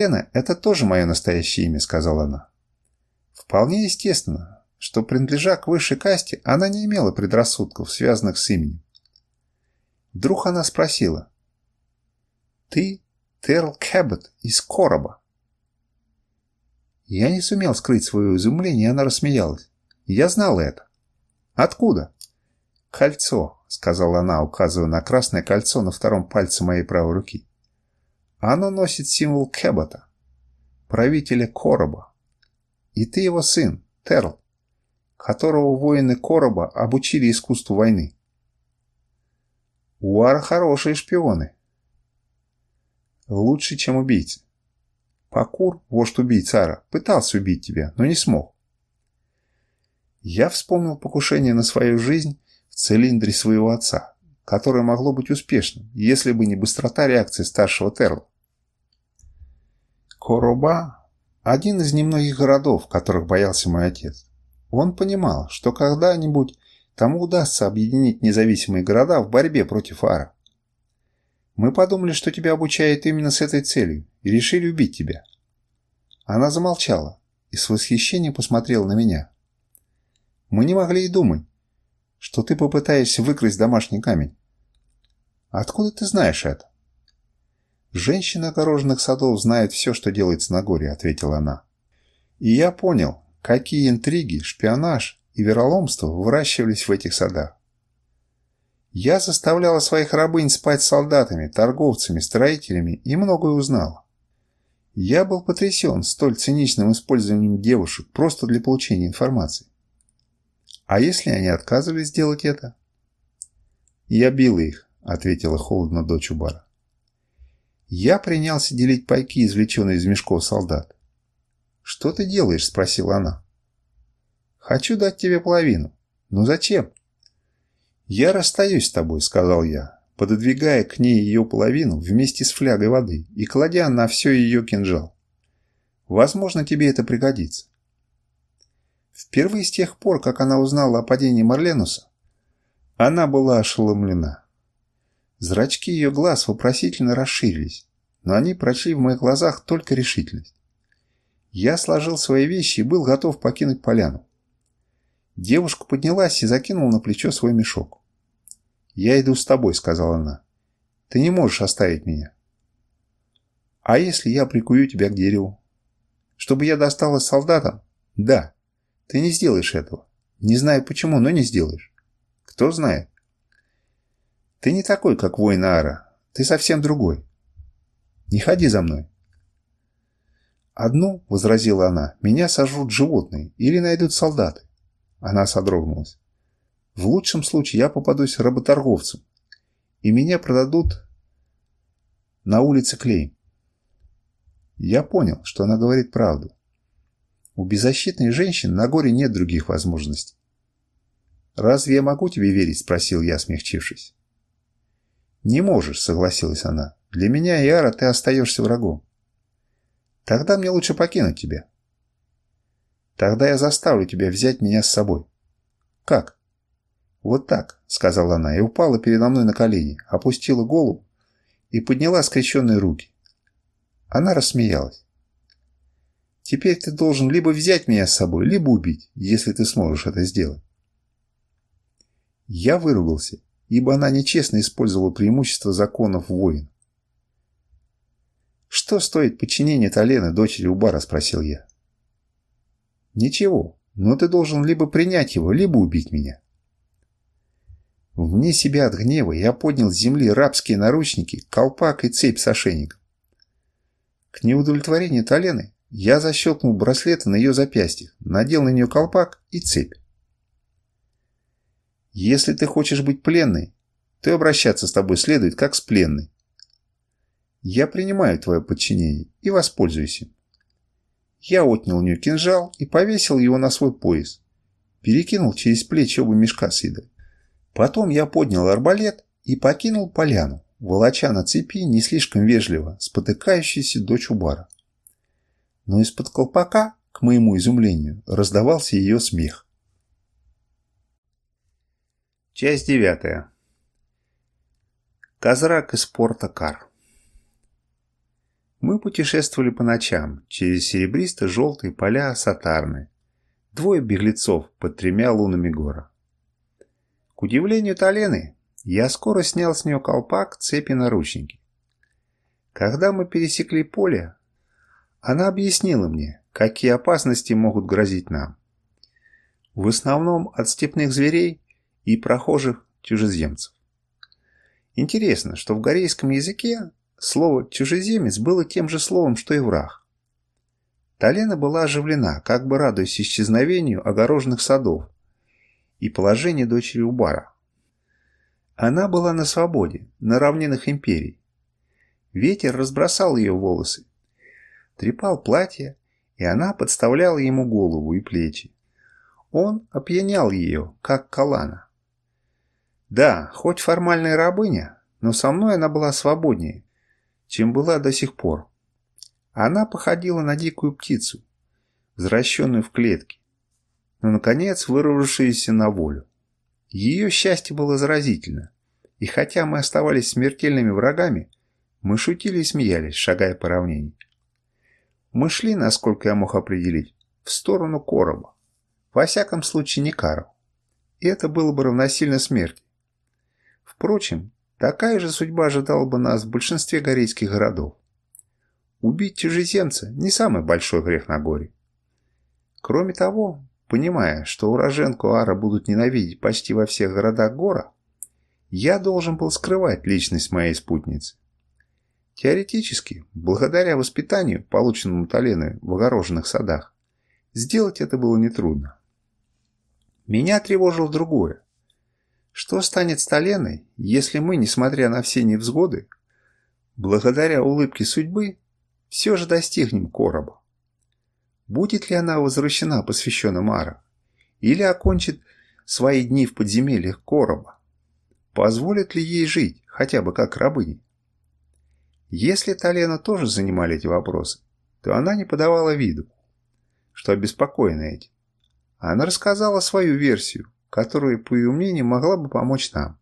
Лена – это тоже мое настоящее имя», – сказала она. Вполне естественно, что, принадлежа к высшей касте, она не имела предрассудков, связанных с именем. Вдруг она спросила. «Ты Терл Кэббет из Короба?» Я не сумел скрыть свое изумление, и она рассмеялась. «Я знал это». «Откуда?» «Кольцо», — сказала она, указывая на красное кольцо на втором пальце моей правой руки. Оно носит символ Кэббота, правителя Короба. И ты его сын, Терл, которого воины Короба обучили искусству войны. Уара хорошие шпионы. Лучше, чем убийцы. Пакур, вождь убийц Ара, пытался убить тебя, но не смог. Я вспомнил покушение на свою жизнь в цилиндре своего отца, которое могло быть успешным, если бы не быстрота реакции старшего Терла. Короба – один из немногих городов, которых боялся мой отец. Он понимал, что когда-нибудь тому удастся объединить независимые города в борьбе против Ара. Мы подумали, что тебя обучают именно с этой целью, и решили убить тебя. Она замолчала и с восхищением посмотрела на меня. Мы не могли и думать, что ты попытаешься выкрасть домашний камень. Откуда ты знаешь это? Женщина огороженных садов знает все, что делается на горе, ответила она. И я понял, какие интриги, шпионаж и вероломство выращивались в этих садах. Я заставляла своих рабынь спать с солдатами, торговцами, строителями и многое узнала. Я был потрясен столь циничным использованием девушек просто для получения информации. А если они отказывались сделать это? Я била их, — ответила холодно дочь Убара. Я принялся делить пайки, извлеченные из мешков солдат. «Что ты делаешь?» – спросила она. «Хочу дать тебе половину. Но зачем?» «Я расстаюсь с тобой», – сказал я, пододвигая к ней ее половину вместе с флягой воды и кладя на все ее кинжал. «Возможно, тебе это пригодится». Впервые с тех пор, как она узнала о падении Марленуса, она была ошеломлена. Зрачки ее глаз вопросительно расширились, но они прочли в моих глазах только решительность. Я сложил свои вещи и был готов покинуть поляну. Девушка поднялась и закинула на плечо свой мешок. «Я иду с тобой», — сказала она. «Ты не можешь оставить меня». «А если я прикую тебя к дереву?» «Чтобы я досталась солдатам?» «Да». «Ты не сделаешь этого. Не знаю почему, но не сделаешь». «Кто знает?» Ты не такой, как воин Ара. Ты совсем другой. Не ходи за мной. Одну, — возразила она, — меня сожрут животные или найдут солдаты. Она содрогнулась. В лучшем случае я попадусь работорговцем, и меня продадут на улице Клей. Я понял, что она говорит правду. У беззащитной женщины на горе нет других возможностей. «Разве я могу тебе верить?» – спросил я, смягчившись. «Не можешь», — согласилась она. «Для меня, Яра, ты остаешься врагом. Тогда мне лучше покинуть тебя. Тогда я заставлю тебя взять меня с собой». «Как?» «Вот так», — сказала она и упала передо мной на колени, опустила голову и подняла скрещенные руки. Она рассмеялась. «Теперь ты должен либо взять меня с собой, либо убить, если ты сможешь это сделать». Я выругался ибо она нечестно использовала преимущество законов воин. «Что стоит подчинение Талены дочери Убара?» – спросил я. «Ничего, но ты должен либо принять его, либо убить меня». Вне себя от гнева я поднял с земли рабские наручники, колпак и цепь с ошейником. К неудовлетворению Талены я защелкнул браслеты на ее запястьях, надел на нее колпак и цепь. Если ты хочешь быть пленной, то обращаться с тобой следует как с пленной. Я принимаю твое подчинение и воспользуюсь им. Я отнял у нее кинжал и повесил его на свой пояс. Перекинул через плечи оба мешка с едой. Потом я поднял арбалет и покинул поляну, волоча на цепи не слишком вежливо спотыкающийся дочь Убара. Но из-под колпака, к моему изумлению, раздавался ее смех. Часть девятая. Казрак из порта Кар. Мы путешествовали по ночам через серебристо-желтые поля Сатарны. Двое беглецов под тремя лунами гора. К удивлению Талены, я скоро снял с нее колпак, цепи, наручники. Когда мы пересекли поле, она объяснила мне, какие опасности могут грозить нам. В основном от степных зверей и прохожих чужеземцев. Интересно, что в корейском языке слово «чужеземец» было тем же словом, что и «враг». Талена была оживлена, как бы радуясь исчезновению огороженных садов и положению дочери Убара. Она была на свободе, на равнинах империй. Ветер разбросал ее волосы, трепал платье, и она подставляла ему голову и плечи. Он опьянял ее, как Калана. Да, хоть формальная рабыня, но со мной она была свободнее, чем была до сих пор. Она походила на дикую птицу, возвращенную в клетке, но, наконец, вырвавшуюся на волю. Ее счастье было заразительно, и хотя мы оставались смертельными врагами, мы шутили и смеялись, шагая по равнине. Мы шли, насколько я мог определить, в сторону короба. Во всяком случае, не кару. И это было бы равносильно смерти. Впрочем, такая же судьба ожидала бы нас в большинстве корейских городов. Убить чужеземца – не самый большой грех на горе. Кроме того, понимая, что уроженку Ара будут ненавидеть почти во всех городах Гора, я должен был скрывать личность моей спутницы. Теоретически, благодаря воспитанию, полученному Толеной в огороженных садах, сделать это было нетрудно. Меня тревожило другое. Что станет с Толеной, если мы, несмотря на все невзгоды, благодаря улыбке судьбы, все же достигнем короба? Будет ли она возвращена посвященным Ара? Или окончит свои дни в подземельях короба? Позволит ли ей жить, хотя бы как рабыня? Если Талена тоже занимали эти вопросы, то она не подавала виду, что обеспокоена этим. Она рассказала свою версию, которая, по ее мнению, могла бы помочь нам.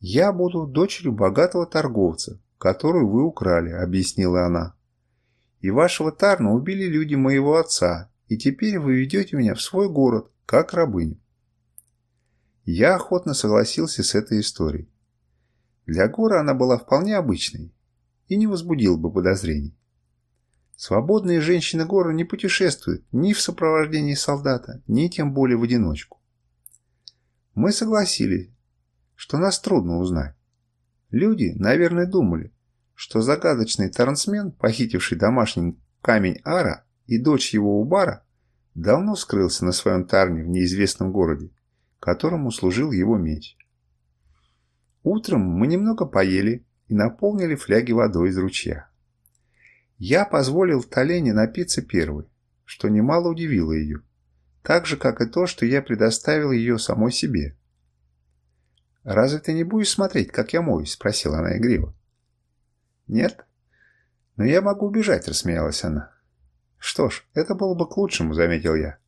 «Я буду дочерью богатого торговца, которую вы украли», — объяснила она. «И вашего Тарна убили люди моего отца, и теперь вы ведете меня в свой город, как рабыню». Я охотно согласился с этой историей. Для Гора она была вполне обычной и не возбудила бы подозрений. Свободные женщины Гора не путешествуют ни в сопровождении солдата, ни тем более в одиночку. Мы согласились, что нас трудно узнать. Люди, наверное, думали, что загадочный трансмен, похитивший домашний камень Ара и дочь его Убара, давно скрылся на своем тарне в неизвестном городе, которому служил его меч. Утром мы немного поели и наполнили фляги водой из ручья. Я позволил Талене напиться первой, что немало удивило ее, так же, как и то, что я предоставил ее самой себе. «Разве ты не будешь смотреть, как я моюсь?» – спросила она игриво. «Нет? Но я могу убежать», – рассмеялась она. «Что ж, это было бы к лучшему», – заметил я.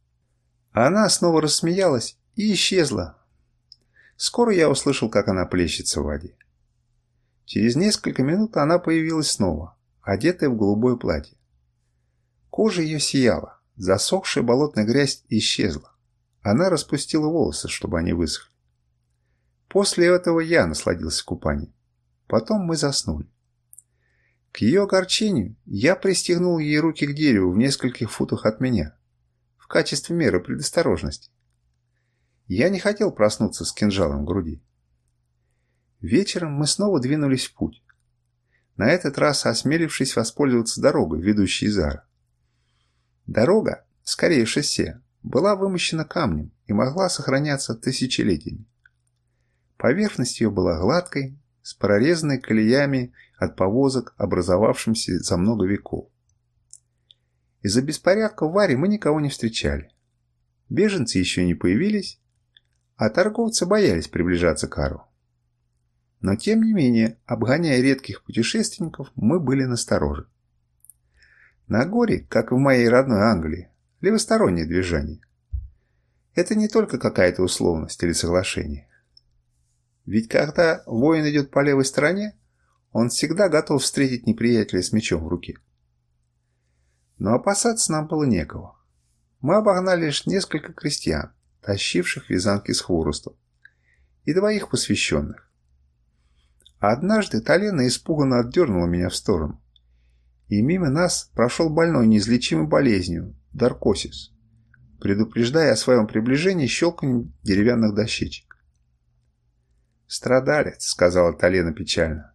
Она снова рассмеялась и исчезла, Скоро я услышал, как она плещется в воде. Через несколько минут она появилась снова, одетая в голубое платье. Кожа ее сияла, засохшая болотная грязь исчезла. Она распустила волосы, чтобы они высохли. После этого я насладился купанием. Потом мы заснули. К ее огорчению я пристегнул ей руки к дереву в нескольких футах от меня, в качестве меры предосторожности. Я не хотел проснуться с кинжалом в груди. Вечером мы снова двинулись в путь. На этот раз осмелившись воспользоваться дорогой, ведущей из Ара. Дорога, скорее шоссе, была вымощена камнем и могла сохраняться тысячелетиями. Поверхность ее была гладкой, с прорезанной колеями от повозок, образовавшимся за много веков. Из-за беспорядка в Варе мы никого не встречали. Беженцы еще не появились, а торговцы боялись приближаться к Ару. Но тем не менее, обгоняя редких путешественников, мы были настороже. На горе, как в моей родной Англии, левостороннее движение. Это не только какая-то условность или соглашение. Ведь когда воин идет по левой стороне, он всегда готов встретить неприятеля с мечом в руке. Но опасаться нам было некого. Мы обогнали лишь несколько крестьян, тащивших вязанки с хворостом, и двоих посвященных. Однажды Талена испуганно отдернула меня в сторону, и мимо нас прошел больной неизлечимой болезнью – Даркосис, предупреждая о своем приближении щелканьем деревянных дощечек. «Страдалец», – сказала Талена печально,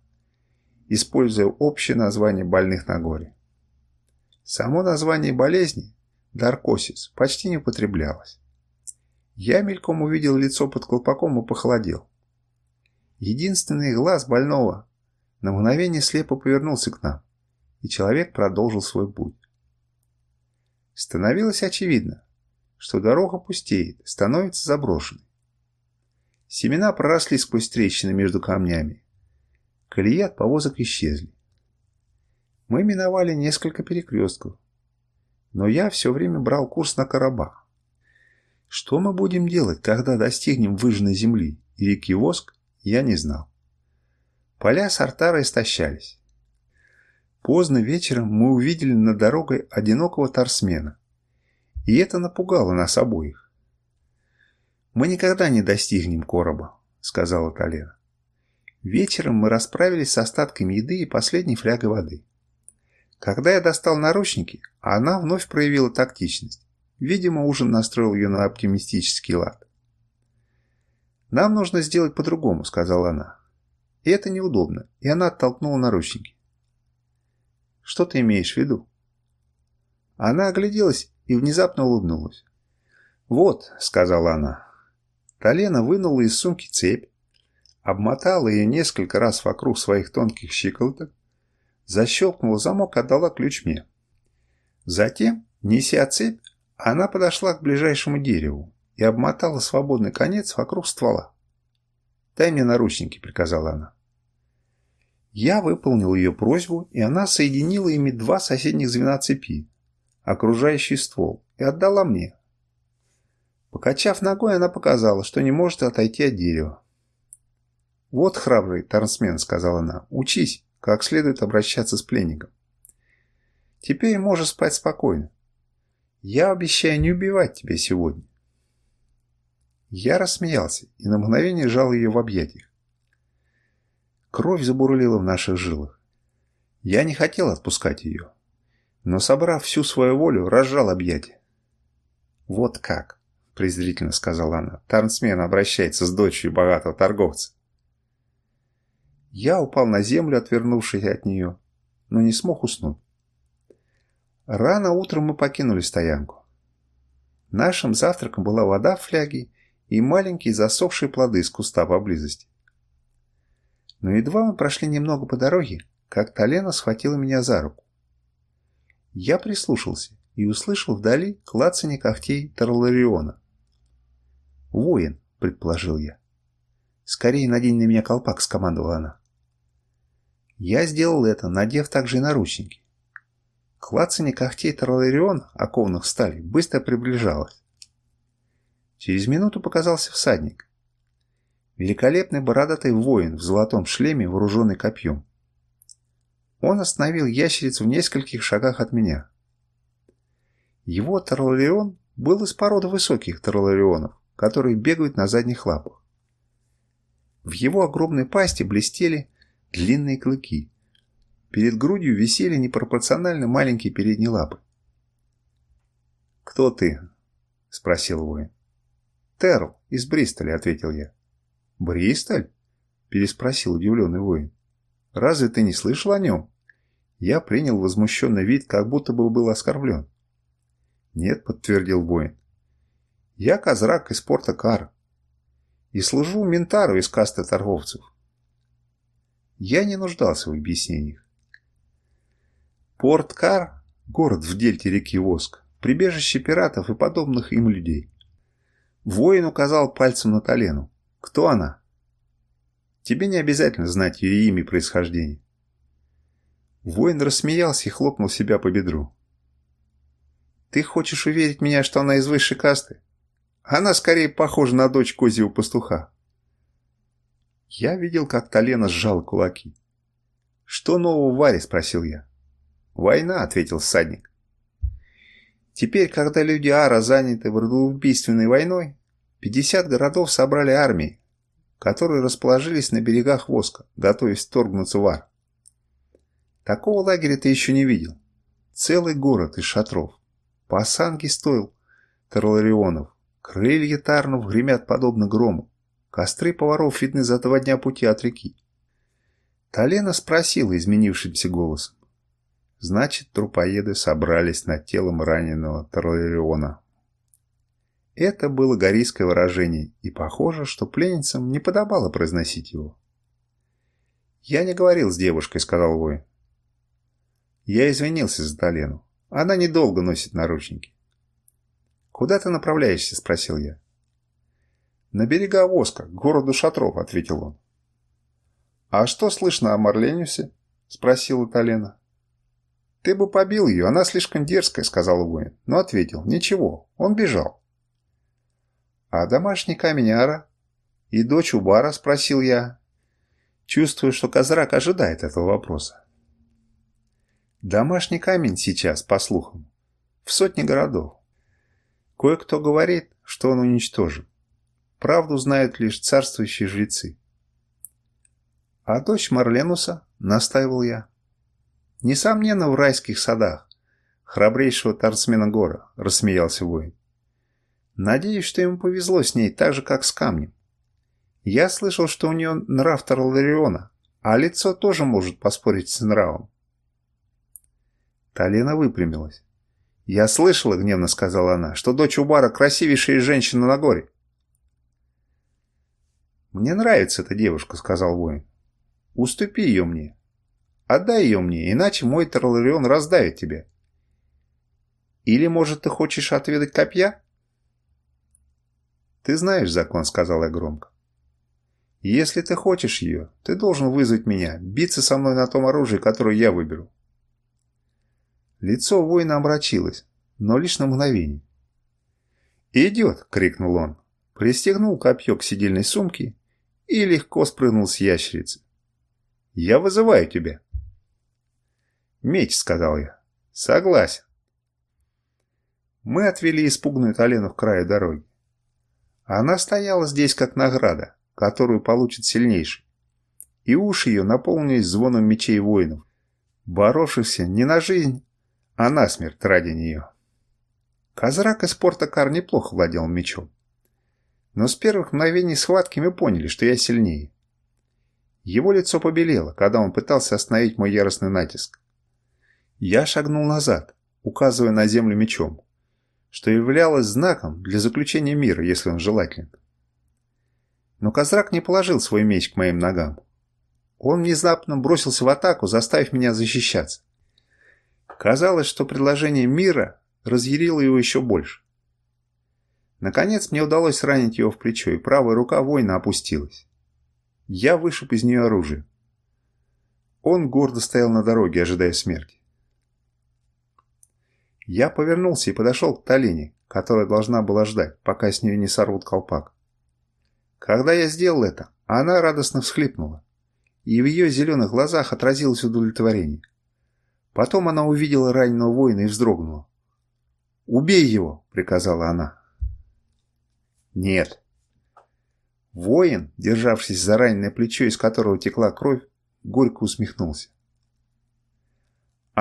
используя общее название больных на горе. Само название болезни – Даркосис – почти не употреблялось. Я мельком увидел лицо под колпаком и похолодел. Единственный глаз больного на мгновение слепо повернулся к нам, и человек продолжил свой путь. Становилось очевидно, что дорога пустеет, становится заброшенной. Семена проросли сквозь трещины между камнями. Колеи от повозок исчезли. Мы миновали несколько перекрестков, но я все время брал курс на Карабах. Что мы будем делать, когда достигнем выжженной земли и реки Воск, я не знал. Поля Сартара истощались. Поздно вечером мы увидели над дорогой одинокого торсмена, и это напугало нас обоих. «Мы никогда не достигнем короба», — сказала Талена. Вечером мы расправились с остатками еды и последней флягой воды. Когда я достал наручники, она вновь проявила тактичность. Видимо, ужин настроил ее на оптимистический лад. «Нам нужно сделать по-другому», — сказала она. «И это неудобно», и она оттолкнула наручники. «Что ты имеешь в виду?» Она огляделась и внезапно улыбнулась. «Вот», — сказала она. Талена вынула из сумки цепь, обмотала ее несколько раз вокруг своих тонких щиколоток, защелкнула замок и отдала ключ мне. Затем, неся цепь, она подошла к ближайшему дереву и обмотала свободный конец вокруг ствола. «Дай мне наручники», — приказала она. Я выполнил ее просьбу, и она соединила ими два соседних звена цепи, окружающий ствол, и отдала мне. Покачав ногой, она показала, что не может отойти от дерева. «Вот храбрый торнсмен», — сказала она, — «учись, как следует обращаться с пленником. Теперь можешь спать спокойно. Я обещаю не убивать тебя сегодня. Я рассмеялся и на мгновение сжал ее в объятиях. Кровь забурлила в наших жилах. Я не хотел отпускать ее, но, собрав всю свою волю, разжал объятия. «Вот как», — презрительно сказала она, — «Тарнсмен обращается с дочерью богатого торговца». Я упал на землю, отвернувшись от нее, но не смог уснуть. Рано утром мы покинули стоянку. Нашим завтраком была вода в фляге и маленькие засохшие плоды из куста поблизости. Но едва мы прошли немного по дороге, как Талена схватила меня за руку. Я прислушался и услышал вдали клацанье когтей Тарлариона. «Воин», — предположил я. «Скорее надень на меня колпак», — скомандовала она. Я сделал это, надев также и наручники. Клацанье когтей Тролларион, окованных стали, быстро приближалось. Через минуту показался всадник. Великолепный бородатый воин в золотом шлеме, вооруженный копьем. Он остановил ящериц в нескольких шагах от меня. Его Тролларион был из породы высоких Тролларионов, которые бегают на задних лапах. В его огромной пасти блестели длинные клыки, Перед грудью висели непропорционально маленькие передние лапы. «Кто ты?» – спросил воин. «Терл, из Бристоля», – ответил я. «Бристоль?» – переспросил удивленный воин. «Разве ты не слышал о нем?» Я принял возмущенный вид, как будто бы был оскорблен. «Нет», – подтвердил воин. «Я Козрак из порта Кар и служу Ментару из касты торговцев». Я не нуждался в объяснениях. Порт-Кар – город в дельте реки Воск, прибежище пиратов и подобных им людей. Воин указал пальцем на Талену. «Кто она?» «Тебе не обязательно знать ее имя и происхождение». Воин рассмеялся и хлопнул себя по бедру. «Ты хочешь уверить меня, что она из высшей касты? Она скорее похожа на дочь козьего пастуха». Я видел, как Талена сжал кулаки. «Что нового в Варе?» – спросил я. «Война», – ответил всадник. Теперь, когда люди Ара заняты убийственной войной, 50 городов собрали армии, которые расположились на берегах Воска, готовясь вторгнуться в Ар. Такого лагеря ты еще не видел. Целый город из шатров. По стоил Тарларионов. Крылья Тарнов гремят подобно грому. Костры поваров видны за два дня пути от реки. Талена спросила изменившимся голосом. Значит, трупоеды собрались над телом раненого Тарлариона. Это было горийское выражение, и похоже, что пленницам не подобало произносить его. «Я не говорил с девушкой», — сказал воин. Я извинился за Талену. Она недолго носит наручники. «Куда ты направляешься?» — спросил я. «На берега Воска, к городу Шатров», — ответил он. «А что слышно о Марлениусе?» — спросила Талена. «Ты бы побил ее, она слишком дерзкая», — сказал воин, но ответил. «Ничего, он бежал». «А домашний камень Ара?» «И дочь Убара?» — спросил я. Чувствую, что Козрак ожидает этого вопроса. Домашний камень сейчас, по слухам, в сотне городов. Кое-кто говорит, что он уничтожен. Правду знают лишь царствующие жрецы. А дочь Марленуса, настаивал я. Несомненно, в райских садах, храбрейшего торцмена Гора, рассмеялся воин. Надеюсь, что ему повезло с ней так же, как с камнем. Я слышал, что у нее нрав Тарлариона, а лицо тоже может поспорить с нравом. Талена выпрямилась. «Я слышала, — гневно сказала она, — что дочь Убара красивейшая женщина на горе». «Мне нравится эта девушка», — сказал воин. «Уступи ее мне. Отдай ее мне, иначе мой Тарларион раздавит тебя. Или, может, ты хочешь отведать копья?» «Ты знаешь закон», — сказал я громко. «Если ты хочешь ее, ты должен вызвать меня, биться со мной на том оружии, которое я выберу». Лицо воина омрачилось, но лишь на мгновение. «Идет!» — крикнул он, пристегнул копье к сидельной сумке и легко спрыгнул с ящерицы. «Я вызываю тебя!» «Меч!» — сказал я. «Согласен!» Мы отвели испуганную Талену к краю дороги. Она стояла здесь как награда, которую получит сильнейший. И уши ее наполнились звоном мечей воинов, боровшихся не на жизнь, а на смерть ради нее. Козрак из Портокар неплохо владел мечом. Но с первых мгновений схватки мы поняли, что я сильнее. Его лицо побелело, когда он пытался остановить мой яростный натиск. Я шагнул назад, указывая на землю мечом что являлось знаком для заключения мира, если он желателен. Но Козрак не положил свой меч к моим ногам. Он внезапно бросился в атаку, заставив меня защищаться. Казалось, что предложение мира разъярило его еще больше. Наконец мне удалось ранить его в плечо, и правая рука воина опустилась. Я вышиб из нее оружие. Он гордо стоял на дороге, ожидая смерти. Я повернулся и подошел к Талине, которая должна была ждать, пока с нее не сорвут колпак. Когда я сделал это, она радостно всхлипнула, и в ее зеленых глазах отразилось удовлетворение. Потом она увидела раненого воина и вздрогнула. «Убей его!» — приказала она. «Нет». Воин, державшись за раненое плечо, из которого текла кровь, горько усмехнулся.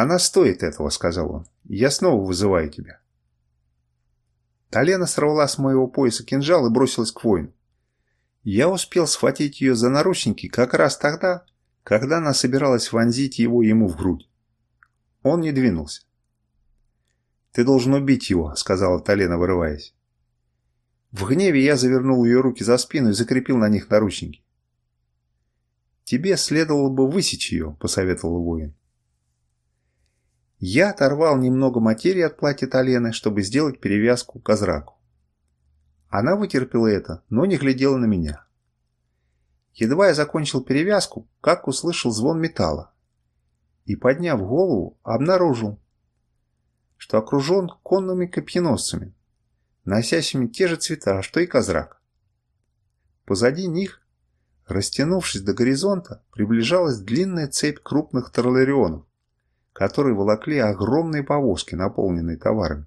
«Она стоит этого», — сказал он. «Я снова вызываю тебя». Талена сорвала с моего пояса кинжал и бросилась к воину. Я успел схватить ее за наручники как раз тогда, когда она собиралась вонзить его ему в грудь. Он не двинулся. «Ты должен убить его», — сказала Талена, вырываясь. В гневе я завернул ее руки за спину и закрепил на них наручники. «Тебе следовало бы высечь ее», — посоветовал воин. Я оторвал немного материи от платья Талены, чтобы сделать перевязку к Азраку. Она вытерпела это, но не глядела на меня. Едва я закончил перевязку, как услышал звон металла. И, подняв голову, обнаружил, что окружен конными копьеносцами, носящими те же цвета, что и Козрак. Позади них Растянувшись до горизонта, приближалась длинная цепь крупных тарларионов, которые волокли огромные повозки, наполненные товарами.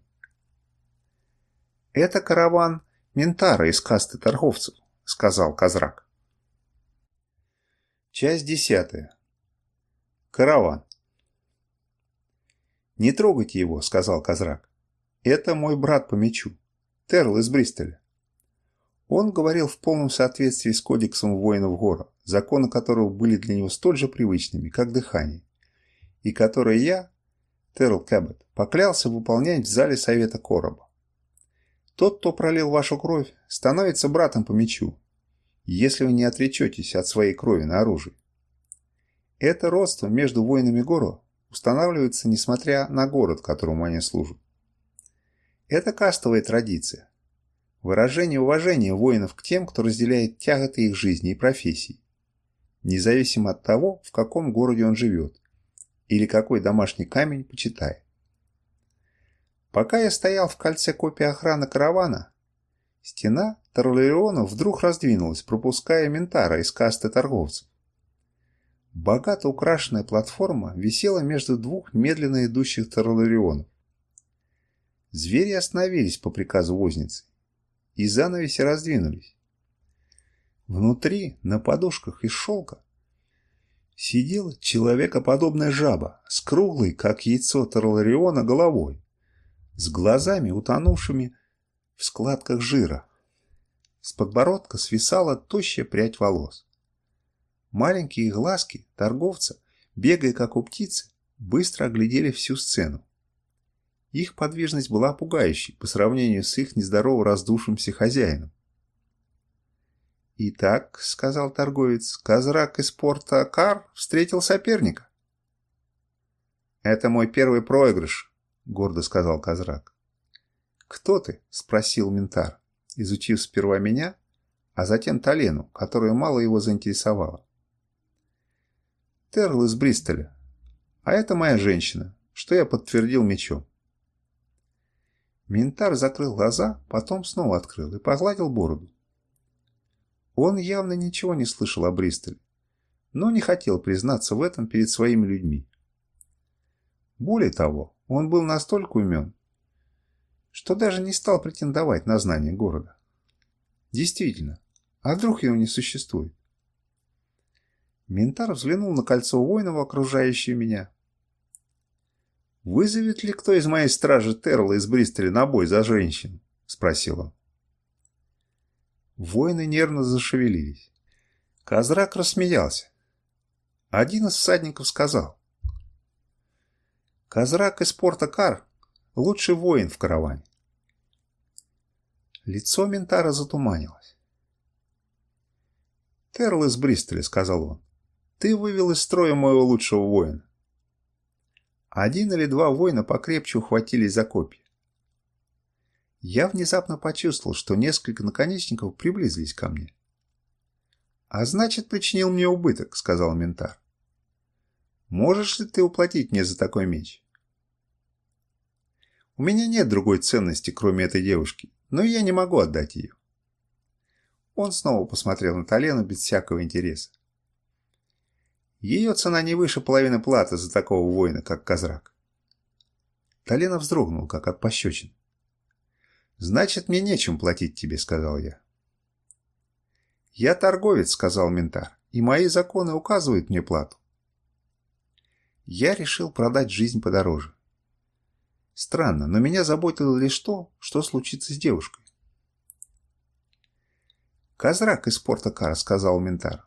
«Это караван Ментара из касты торговцев», — сказал Козрак. Часть десятая. Караван. «Не трогайте его», — сказал Козрак. «Это мой брат по мечу, Терл из Бристоля. Он говорил в полном соответствии с кодексом воинов Гора, законы которого были для него столь же привычными, как дыхание, и которые я, Терл Кэббет, поклялся выполнять в зале Совета Короба. Тот, кто пролил вашу кровь, становится братом по мечу, если вы не отречетесь от своей крови на оружии. Это родство между воинами Гора устанавливается несмотря на город, которому они служат. Это кастовая традиция, Выражение уважения воинов к тем, кто разделяет тяготы их жизни и профессий, независимо от того, в каком городе он живет или какой домашний камень почитает. Пока я стоял в кольце копии охраны каравана, стена Тарлериона вдруг раздвинулась, пропуская Ментара из касты торговцев. Богато украшенная платформа висела между двух медленно идущих Тарларионов. Звери остановились по приказу возницы и занавеси раздвинулись. Внутри, на подушках из шелка, сидела человекоподобная жаба с круглой, как яйцо Тарлариона, головой, с глазами, утонувшими в складках жира. С подбородка свисала тощая прядь волос. Маленькие глазки торговца, бегая как у птицы, быстро оглядели всю сцену. Их подвижность была пугающей по сравнению с их нездорово раздувшимся хозяином. «Итак», — сказал торговец, — «Козрак из порта Кар встретил соперника». «Это мой первый проигрыш», — гордо сказал Козрак. «Кто ты?» — спросил Ментар, изучив сперва меня, а затем Талену, которая мало его заинтересовала. «Терл из Бристоля. А это моя женщина, что я подтвердил мечом. Ментар закрыл глаза, потом снова открыл и погладил бороду. Он явно ничего не слышал о Бристоле, но не хотел признаться в этом перед своими людьми. Более того, он был настолько умен, что даже не стал претендовать на знание города. Действительно, а вдруг его не существует? Ментар взглянул на кольцо воинов, окружающее меня, «Вызовет ли кто из моей стражи Терла из Бристоля на бой за женщину?» – спросил он. Воины нервно зашевелились. Козрак рассмеялся. Один из всадников сказал. «Козрак из порта Кар – лучший воин в караване». Лицо Ментара затуманилось. «Терл из Бристоля», – сказал он, – «ты вывел из строя моего лучшего воина. Один или два воина покрепче ухватились за копья. Я внезапно почувствовал, что несколько наконечников приблизились ко мне. «А значит, причинил мне убыток», — сказал ментар. «Можешь ли ты уплатить мне за такой меч?» «У меня нет другой ценности, кроме этой девушки, но я не могу отдать ее». Он снова посмотрел на Талену без всякого интереса. Ее цена не выше половины платы за такого воина, как Козрак. Талена вздрогнул, как от пощечин. «Значит, мне нечем платить тебе», — сказал я. «Я торговец», — сказал Ментар, — «и мои законы указывают мне плату». Я решил продать жизнь подороже. Странно, но меня заботило лишь то, что случится с девушкой. «Козрак из порта Кара», — сказал Ментар.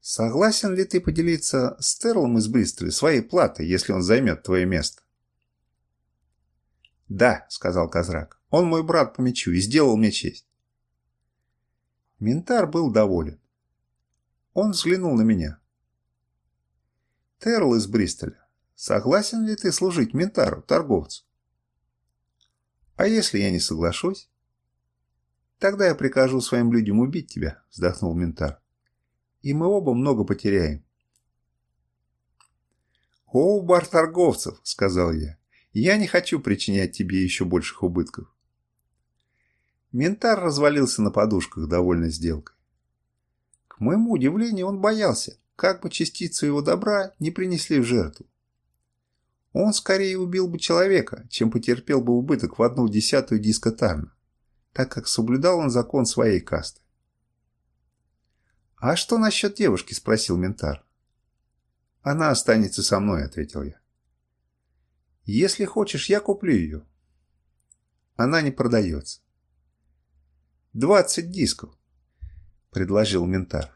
Согласен ли ты поделиться с Терлом из Бристоля своей платой, если он займет твое место? «Да», — сказал Козрак, — «он мой брат по мечу и сделал мне честь». Ментар был доволен. Он взглянул на меня. «Терл из Бристоля, согласен ли ты служить Ментару, торговцу?» «А если я не соглашусь?» «Тогда я прикажу своим людям убить тебя», — вздохнул Ментар и мы оба много потеряем. «О, бар торговцев!» — сказал я. «Я не хочу причинять тебе еще больших убытков». Ментар развалился на подушках, довольно сделкой. К моему удивлению, он боялся, как бы частицу его добра не принесли в жертву. Он скорее убил бы человека, чем потерпел бы убыток в одну десятую диска Тарна, так как соблюдал он закон своей касты. «А что насчет девушки?» – спросил Ментар. «Она останется со мной», – ответил я. «Если хочешь, я куплю ее». «Она не продается». «Двадцать дисков», – предложил Ментар.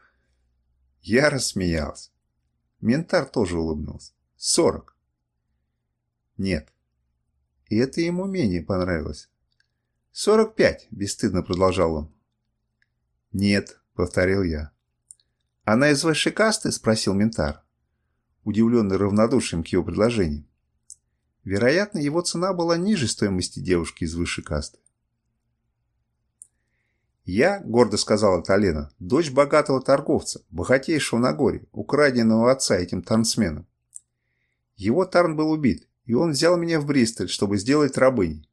Я рассмеялся. Ментар тоже улыбнулся. «Сорок». «Нет». И это ему менее понравилось. «Сорок пять», – бесстыдно продолжал он. «Нет», – повторил я. «Она из высшей касты?» – спросил Ментар, удивленный равнодушием к его предложению. Вероятно, его цена была ниже стоимости девушки из высшей касты. «Я, — гордо сказала Талена, — дочь богатого торговца, богатейшего на горе, украденного отца этим тарнсменом. Его тарн был убит, и он взял меня в Бристоль, чтобы сделать рабыней.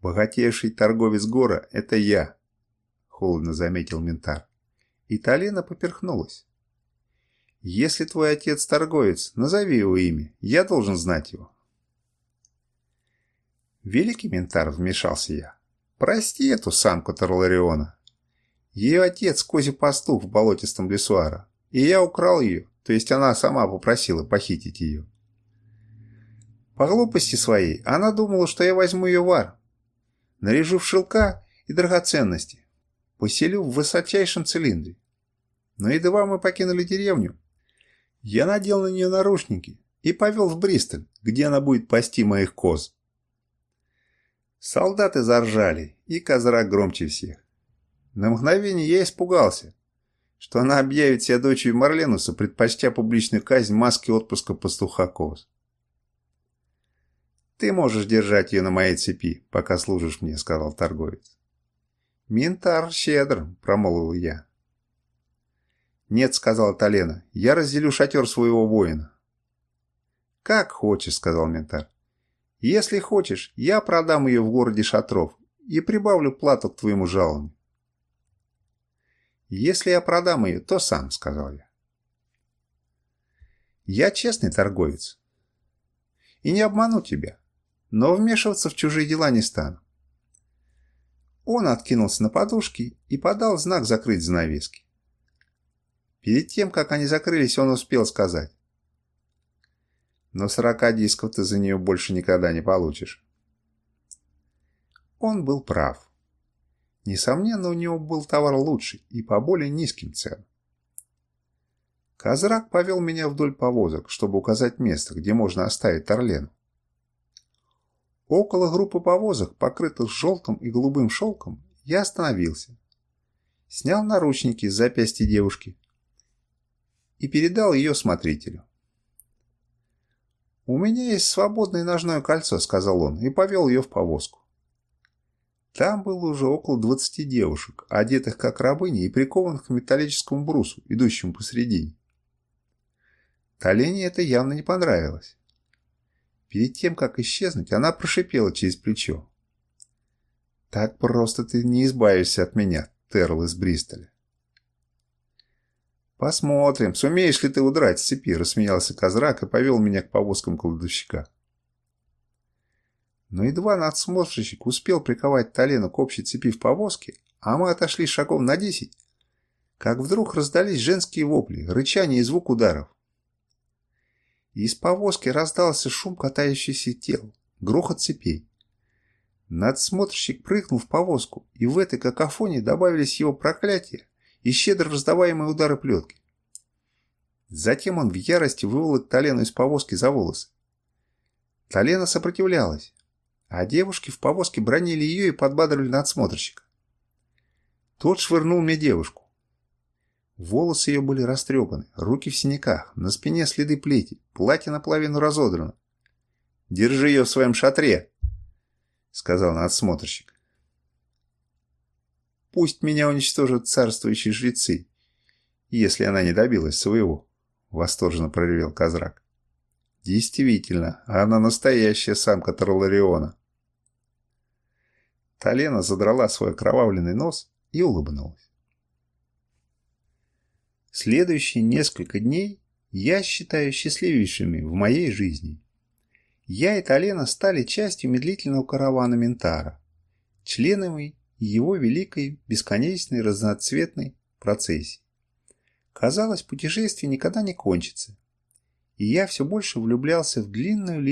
«Богатейший торговец гора — это я», — холодно заметил Ментар. И Талена поперхнулась. «Если твой отец торговец, назови его имя, я должен знать его». «Великий Ментар», — вмешался я, — «прости эту самку Тарлариона. Ее отец — козий пастух в болотистом лесуара, и я украл ее, то есть она сама попросила похитить ее. По глупости своей она думала, что я возьму ее в ар, наряжу в шелка и драгоценности, поселю в высочайшем цилиндре. Но едва мы покинули деревню, я надел на нее наручники и повел в Бристоль, где она будет пасти моих коз. Солдаты заржали, и козрак громче всех. На мгновение я испугался, что она объявит себя дочерью Марленуса, предпочтя публичную казнь маски отпуска пастуха коз. «Ты можешь держать ее на моей цепи, пока служишь мне», — сказал торговец. «Минтар щедр», — промолвил я. «Нет», — сказала Талена, — «я разделю шатер своего воина». «Как хочешь», — сказал Ментар. «Если хочешь, я продам ее в городе шатров и прибавлю плату к твоему жалованию». «Если я продам ее, то сам», — сказал я. «Я честный торговец и не обману тебя, но вмешиваться в чужие дела не стану». Он откинулся на подушки и подал знак закрыть занавески. Перед тем, как они закрылись, он успел сказать. Но сорока дисков ты за нее больше никогда не получишь. Он был прав. Несомненно, у него был товар лучший и по более низким ценам. Козрак повел меня вдоль повозок, чтобы указать место, где можно оставить Орлену. Около группы повозок, покрытых желтым и голубым шелком, я остановился. Снял наручники с запястья девушки и передал ее смотрителю. «У меня есть свободное ножное кольцо», — сказал он, и повел ее в повозку. Там было уже около двадцати девушек, одетых как рабыни и прикованных к металлическому брусу, идущему посредине. Толене это явно не понравилось. Перед тем, как исчезнуть, она прошипела через плечо. «Так просто ты не избавишься от меня, Терл из Бристоля». «Посмотрим, сумеешь ли ты удрать с цепи», – рассмеялся Козрак и повел меня к повозкам кладовщика. Но едва надсмотрщик успел приковать Толену к общей цепи в повозке, а мы отошли шагом на десять, как вдруг раздались женские вопли, рычание и звук ударов. Из повозки раздался шум катающихся тел, грохот цепей. Надсмотрщик прыгнул в повозку, и в этой какофонии добавились его проклятия и щедро раздаваемые удары плетки. Затем он в ярости выволок Талену из повозки за волосы. Талена сопротивлялась, а девушки в повозке бронили ее и подбадривали надсмотрщика. Тот швырнул мне девушку. Волосы ее были растрепаны, руки в синяках, на спине следы плети, платье наполовину разодрано. «Держи ее в своем шатре», — сказал надсмотрщик. Пусть меня уничтожат царствующие жрецы, если она не добилась своего, — восторженно проревел Козрак. Действительно, она настоящая самка Тарлариона. Талена задрала свой окровавленный нос и улыбнулась. Следующие несколько дней я считаю счастливейшими в моей жизни. Я и Талена стали частью медлительного каравана Ментара, членами его великой, бесконечной, разноцветной процессии. Казалось, путешествие никогда не кончится, и я все больше влюблялся в длинную линию